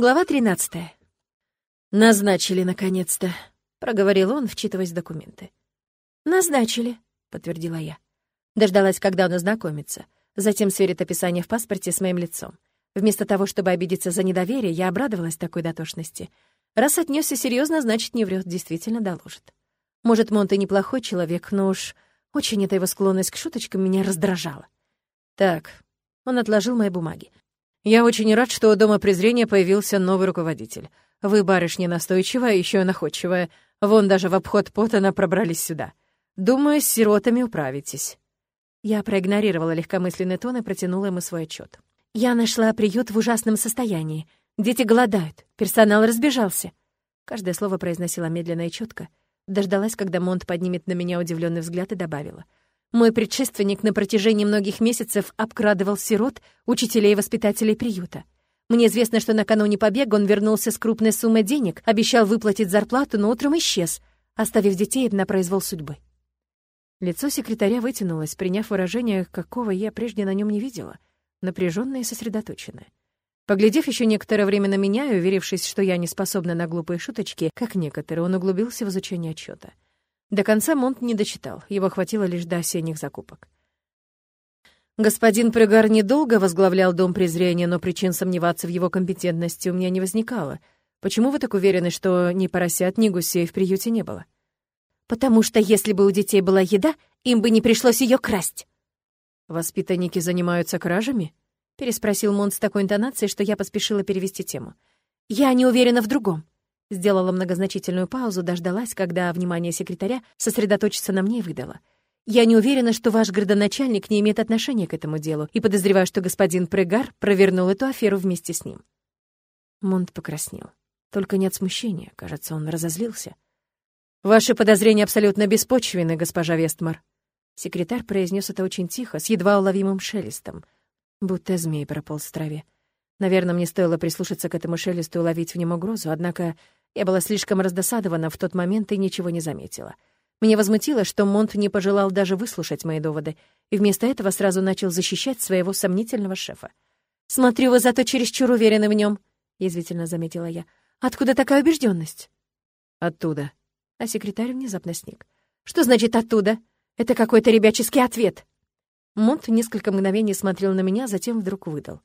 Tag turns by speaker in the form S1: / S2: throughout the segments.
S1: Глава 13. «Назначили, наконец-то», — проговорил он, вчитываясь в документы. «Назначили», — подтвердила я. Дождалась, когда он ознакомится. Затем сверит описание в паспорте с моим лицом. Вместо того, чтобы обидеться за недоверие, я обрадовалась такой дотошности. Раз отнесся серьезно, значит, не врет, действительно доложит. Может, Монте неплохой человек, но уж очень эта его склонность к шуточкам меня раздражала. Так, он отложил мои бумаги. Я очень рад, что у Дома презрения появился новый руководитель. Вы, барышня, настойчивая, еще и находчивая. Вон даже в обход Поттона пробрались сюда. Думаю, с сиротами управитесь». Я проигнорировала легкомысленный тон и протянула ему свой отчет. «Я нашла приют в ужасном состоянии. Дети голодают, персонал разбежался». Каждое слово произносила медленно и четко. Дождалась, когда Монт поднимет на меня удивленный взгляд и добавила — мой предшественник на протяжении многих месяцев обкрадывал сирот, учителей и воспитателей приюта. Мне известно, что накануне побега он вернулся с крупной суммой денег, обещал выплатить зарплату, но утром исчез, оставив детей на произвол судьбы. Лицо секретаря вытянулось, приняв выражение, какого я прежде на нем не видела, напряженное и сосредоточенное. Поглядев еще некоторое время на меня и уверившись, что я не способна на глупые шуточки, как некоторые, он углубился в изучение отчета. До конца Монт не дочитал, его хватило лишь до осенних закупок. Господин Прегар недолго возглавлял Дом презрения, но причин сомневаться в его компетентности у меня не возникало. Почему вы так уверены, что ни поросят, ни гусей в приюте не было? Потому что если бы у детей была еда, им бы не пришлось ее красть. Воспитанники занимаются кражами? переспросил Монт с такой интонацией, что я поспешила перевести тему. Я не уверена в другом. Сделала многозначительную паузу, дождалась, когда внимание секретаря сосредоточится на мне и выдала. «Я не уверена, что ваш градоначальник не имеет отношения к этому делу, и подозреваю, что господин Прегар провернул эту аферу вместе с ним». Монт покраснел. Только не от смущения, кажется, он разозлился. «Ваши подозрения абсолютно беспочвенны, госпожа Вестмар». Секретарь произнес это очень тихо, с едва уловимым шелестом, будто змей прополз в траве. Наверное, мне стоило прислушаться к этому шелесту и уловить в нем угрозу, однако я была слишком раздосадована в тот момент и ничего не заметила. Мне возмутило, что Монт не пожелал даже выслушать мои доводы, и вместо этого сразу начал защищать своего сомнительного шефа. «Смотрю, вы зато чересчур уверены в нем, язвительно заметила я. «Откуда такая убежденность? «Оттуда». А секретарь внезапно сник. «Что значит «оттуда»? Это какой-то ребяческий ответ». Монт несколько мгновений смотрел на меня, затем вдруг выдал.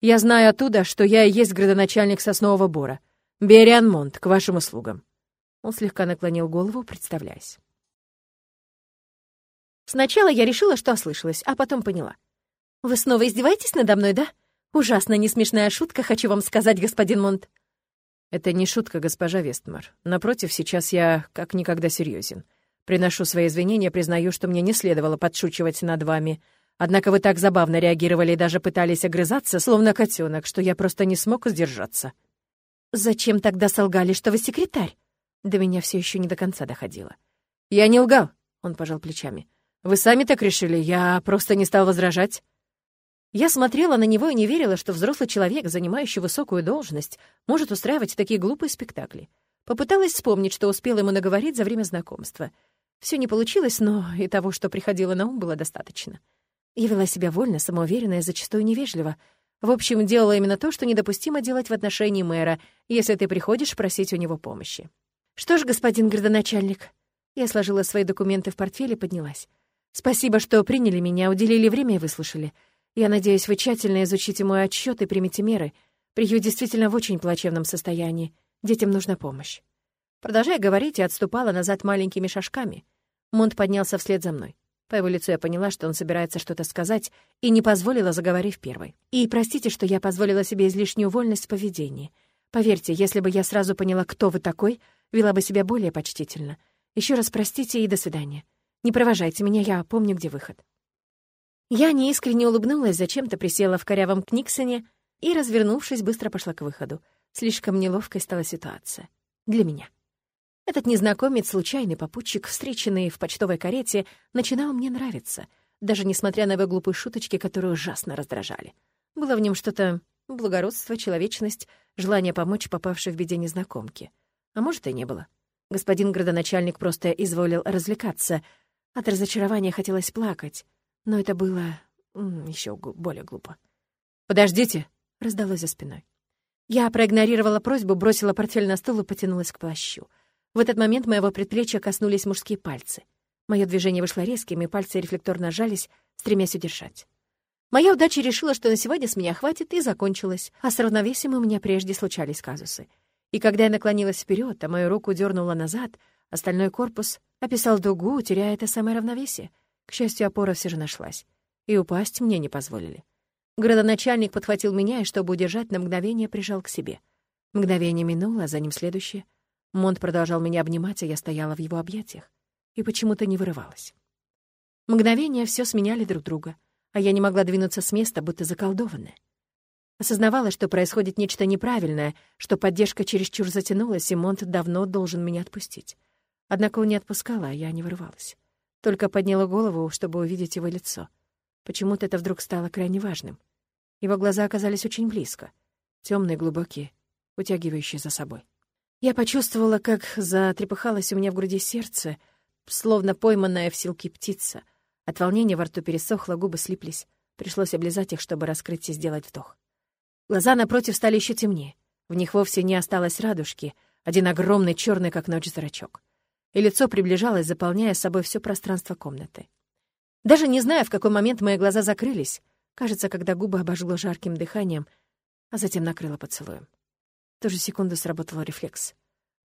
S1: «Я знаю оттуда, что я и есть градоначальник Соснового Бора. «Бериан Монт, к вашим услугам». Он слегка наклонил голову, представляясь. Сначала я решила, что ослышалась, а потом поняла. «Вы снова издеваетесь надо мной, да? Ужасно несмешная шутка, хочу вам сказать, господин Монт». «Это не шутка, госпожа Вестмар. Напротив, сейчас я как никогда серьезен. Приношу свои извинения, признаю, что мне не следовало подшучивать над вами. Однако вы так забавно реагировали и даже пытались огрызаться, словно котенок, что я просто не смог сдержаться». «Зачем тогда солгали, что вы секретарь?» До меня все еще не до конца доходило. «Я не лгал», — он пожал плечами. «Вы сами так решили, я просто не стал возражать». Я смотрела на него и не верила, что взрослый человек, занимающий высокую должность, может устраивать такие глупые спектакли. Попыталась вспомнить, что успела ему наговорить за время знакомства. Все не получилось, но и того, что приходило на ум, было достаточно. Я вела себя вольно, самоуверенно и зачастую невежливо — в общем, делала именно то, что недопустимо делать в отношении мэра, если ты приходишь просить у него помощи. «Что ж, господин градоначальник...» Я сложила свои документы в портфель и поднялась. «Спасибо, что приняли меня, уделили время и выслушали. Я надеюсь, вы тщательно изучите мой отчет и примете меры. Приют действительно в очень плачевном состоянии. Детям нужна помощь». Продолжая говорить, я отступала назад маленькими шажками. Монт поднялся вслед за мной. По его лицу я поняла, что он собирается что-то сказать, и не позволила, заговорив первой. «И простите, что я позволила себе излишнюю вольность в поведении. Поверьте, если бы я сразу поняла, кто вы такой, вела бы себя более почтительно. Еще раз простите и до свидания. Не провожайте меня, я помню, где выход». Я неискренне улыбнулась, зачем-то присела в корявом книксоне и, развернувшись, быстро пошла к выходу. Слишком неловкой стала ситуация. Для меня. Этот незнакомец, случайный попутчик, встреченный в почтовой карете, начинал мне нравиться, даже несмотря на его глупые шуточки, которые ужасно раздражали. Было в нем что-то благородство, человечность, желание помочь попавшей в беде незнакомке. А может, и не было. Господин градоначальник просто изволил развлекаться. От разочарования хотелось плакать, но это было еще более глупо. «Подождите!» — раздалось за спиной. Я проигнорировала просьбу, бросила портфель на стол и потянулась к плащу. В этот момент моего предплечья коснулись мужские пальцы. Мое движение вышло резким, и пальцы рефлекторно сжались, стремясь удержать. Моя удача решила, что на сегодня с меня хватит, и закончилась, а с равновесием у меня прежде случались казусы. И когда я наклонилась вперед, а мою руку дернула назад, остальной корпус описал дугу, теряя это самое равновесие. К счастью, опора все же нашлась. И упасть мне не позволили. Градоначальник подхватил меня и, чтобы удержать, на мгновение прижал к себе. Мгновение минуло, а за ним следующее. Монт продолжал меня обнимать, а я стояла в его объятиях и почему-то не вырывалась. Мгновения все сменяли друг друга, а я не могла двинуться с места, будто заколдованная. Осознавала, что происходит нечто неправильное, что поддержка чересчур затянулась, и Монт давно должен меня отпустить. Однако он не отпускал, а я не вырывалась. Только подняла голову, чтобы увидеть его лицо. Почему-то это вдруг стало крайне важным. Его глаза оказались очень близко, темные, глубокие, утягивающие за собой. Я почувствовала, как затрепыхалось у меня в груди сердце — словно пойманная в силке птица. От волнения во рту пересохло, губы слиплись. Пришлось облизать их, чтобы раскрыть и сделать вдох. Глаза напротив стали еще темнее. В них вовсе не осталось радужки, один огромный черный, как ночь, зрачок. И лицо приближалось, заполняя собой все пространство комнаты. Даже не знаю, в какой момент мои глаза закрылись. Кажется, когда губы обожгло жарким дыханием, а затем накрыло поцелуем. В ту же секунду сработал рефлекс.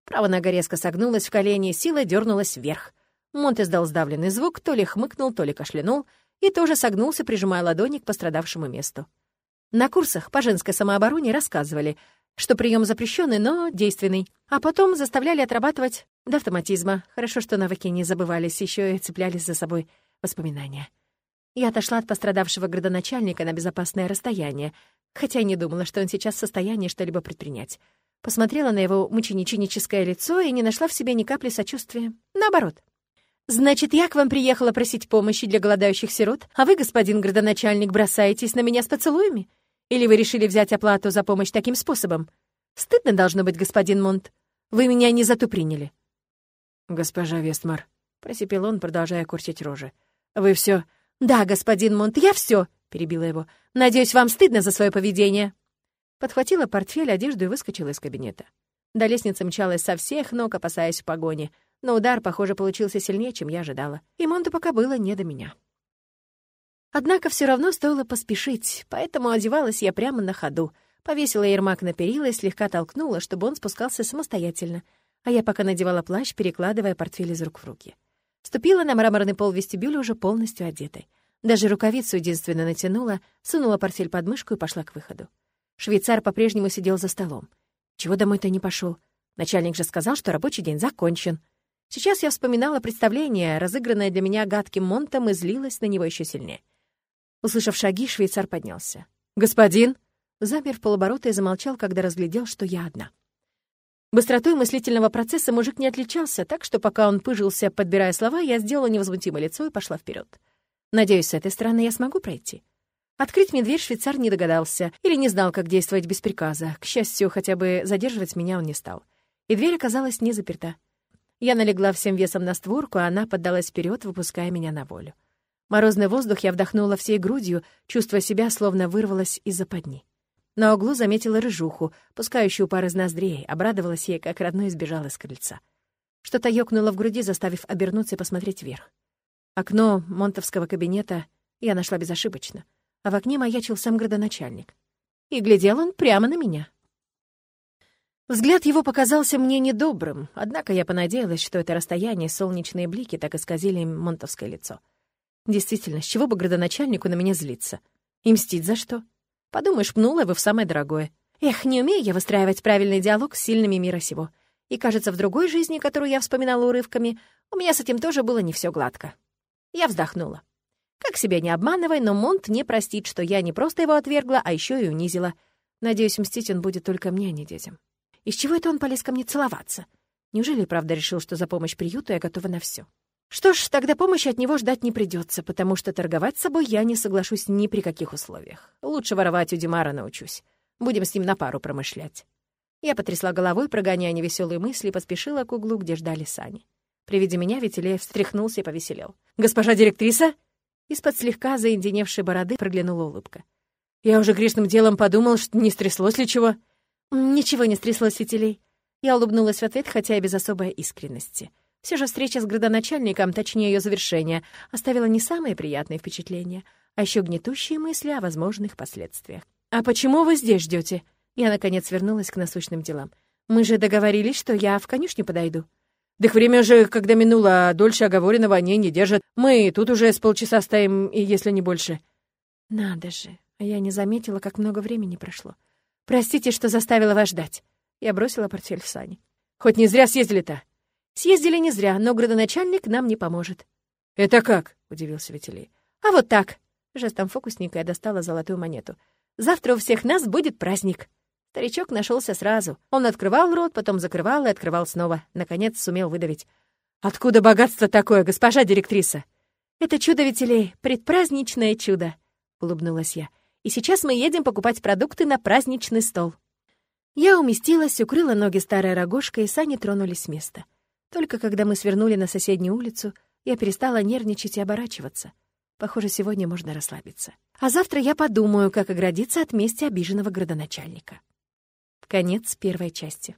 S1: Правая нога резко согнулась в колени, сила дернулась вверх. Монт издал сдавленный звук, то ли хмыкнул, то ли кашлянул, и тоже согнулся, прижимая ладони к пострадавшему месту. На курсах по женской самообороне рассказывали, что прием запрещенный, но действенный, а потом заставляли отрабатывать до автоматизма. Хорошо, что навыки не забывались, еще и цеплялись за собой воспоминания. Я отошла от пострадавшего градоначальника на безопасное расстояние, хотя не думала, что он сейчас в состоянии что-либо предпринять. Посмотрела на его мучениченическое лицо и не нашла в себе ни капли сочувствия. Наоборот, «Значит, я к вам приехала просить помощи для голодающих сирот, а вы, господин градоначальник, бросаетесь на меня с поцелуями? Или вы решили взять оплату за помощь таким способом? Стыдно должно быть, господин Монт. Вы меня не за ту приняли».
S2: «Госпожа Вестмар», — просипел он, продолжая курчить рожи. «Вы все.
S1: «Да, господин Монт, я все, перебила его. «Надеюсь, вам стыдно за свое поведение». Подхватила портфель, одежду и выскочила из кабинета. До лестницы мчалась со всех ног, опасаясь погони — но удар, похоже, получился сильнее, чем я ожидала. И Монту пока было не до меня. Однако все равно стоило поспешить, поэтому одевалась я прямо на ходу. Повесила ермак на перила и слегка толкнула, чтобы он спускался самостоятельно, а я пока надевала плащ, перекладывая портфель из рук в руки. Ступила на мраморный пол вестибюля уже полностью одетой. Даже рукавицу единственно натянула, сунула портфель под мышку и пошла к выходу. Швейцар по-прежнему сидел за столом. Чего домой-то не пошел? Начальник же сказал, что рабочий день закончен. Сейчас я вспоминала представление, разыгранное для меня гадким Монтом, и злилась на него еще сильнее. Услышав шаги, швейцар поднялся. «Господин!» Замер в полоборота и замолчал, когда разглядел, что я одна. Быстротой мыслительного процесса мужик не отличался, так что пока он пыжился, подбирая слова, я сделала невозмутимое лицо и пошла вперед. Надеюсь, с этой стороны я смогу пройти. Открыть мне дверь швейцар не догадался или не знал, как действовать без приказа. К счастью, хотя бы задерживать меня он не стал. И дверь оказалась не заперта. Я налегла всем весом на створку, а она поддалась вперед, выпуская меня на волю. Морозный воздух я вдохнула всей грудью, чувствуя себя, словно вырвалась из западни. На углу заметила рыжуху, пускающую пар из ноздрей, обрадовалась ей, как родной сбежала с крыльца. Что-то ёкнуло в груди, заставив обернуться и посмотреть вверх. Окно монтовского кабинета я нашла безошибочно, а в окне маячил сам градоначальник. И глядел он прямо на меня. Взгляд его показался мне недобрым, однако я понадеялась, что это расстояние солнечные блики так исказили им монтовское лицо. Действительно, с чего бы градоначальнику на меня злиться? И мстить за что? Подумаешь, пнула его в самое дорогое. Эх, не умею я выстраивать правильный диалог с сильными мира сего. И, кажется, в другой жизни, которую я вспоминала урывками, у меня с этим тоже было не все гладко. Я вздохнула. Как себя не обманывай, но Монт не простит, что я не просто его отвергла, а еще и унизила. Надеюсь, мстить он будет только мне, а не детям. Из чего это он полез ко мне целоваться? Неужели правда решил, что за помощь приюту я готова на все? Что ж, тогда помощи от него ждать не придется, потому что торговать с собой я не соглашусь ни при каких условиях. Лучше воровать у Димара научусь. Будем с ним на пару промышлять. Я потрясла головой, прогоняя невеселые мысли, и поспешила к углу, где ждали сани. При виде меня Витилеев встряхнулся и повеселел. «Госпожа директриса?» Из-под слегка заинденевшей бороды проглянула улыбка. «Я уже грешным делом подумал, что не стряслось ли чего?» «Ничего не стряслось, Фитилей». Я улыбнулась в ответ, хотя и без особой искренности. Все же встреча с градоначальником, точнее ее завершение, оставила не самые приятные впечатления, а еще гнетущие мысли о возможных последствиях. «А почему вы здесь ждете? Я, наконец, вернулась к насущным делам. «Мы же договорились, что я в конюшню подойду».
S2: «Так время же, когда минуло, а дольше оговоренного они не держат. Мы тут уже с полчаса стоим, и если не больше».
S1: «Надо же, а я не заметила, как много времени прошло. Простите, что заставила вас ждать». Я бросила портфель в сани.
S2: «Хоть не зря съездили-то?»
S1: «Съездили не зря, но градоначальник нам не поможет».
S2: «Это как?» — удивился Витилий.
S1: «А вот так». Жестом фокусника я достала золотую монету. «Завтра у всех нас будет праздник». Старичок нашелся сразу. Он открывал рот, потом закрывал и открывал снова. Наконец сумел выдавить.
S2: «Откуда богатство такое, госпожа директриса?»
S1: «Это чудо ветелей, предпраздничное чудо», — улыбнулась я. «И сейчас мы едем покупать продукты на праздничный стол». Я уместилась, укрыла ноги старой рогожкой, и сани тронулись с места. Только когда мы свернули на соседнюю улицу, я перестала нервничать и оборачиваться. Похоже, сегодня можно расслабиться. А завтра я подумаю, как оградиться от мести обиженного градоначальника. Конец первой части.